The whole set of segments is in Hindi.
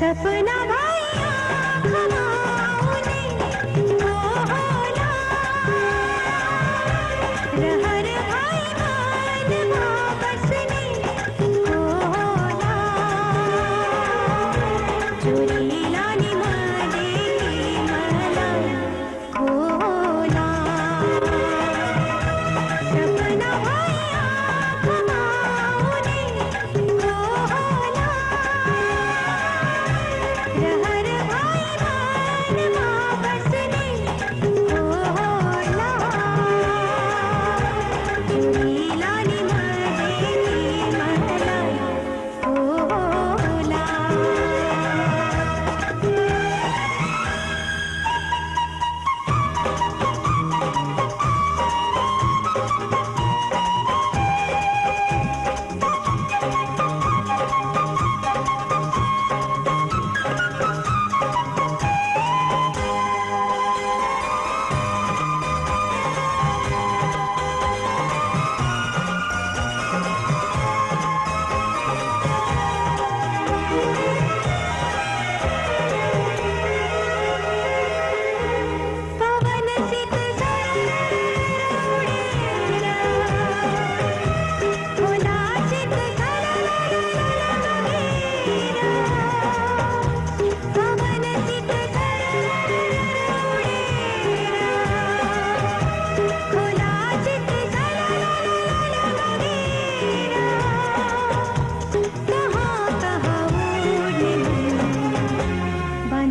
सपना भाइयों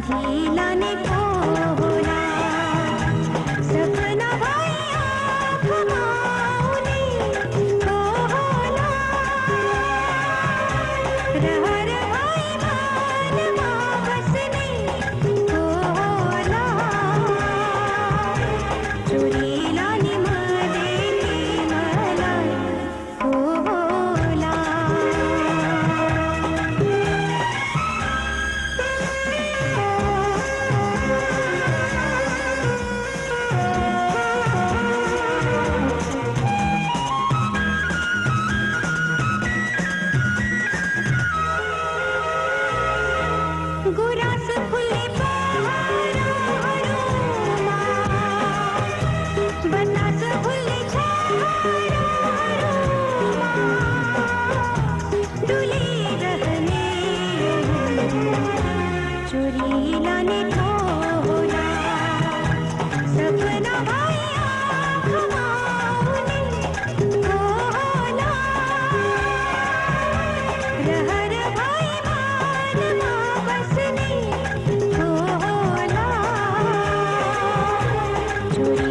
खिलाने को Thank you.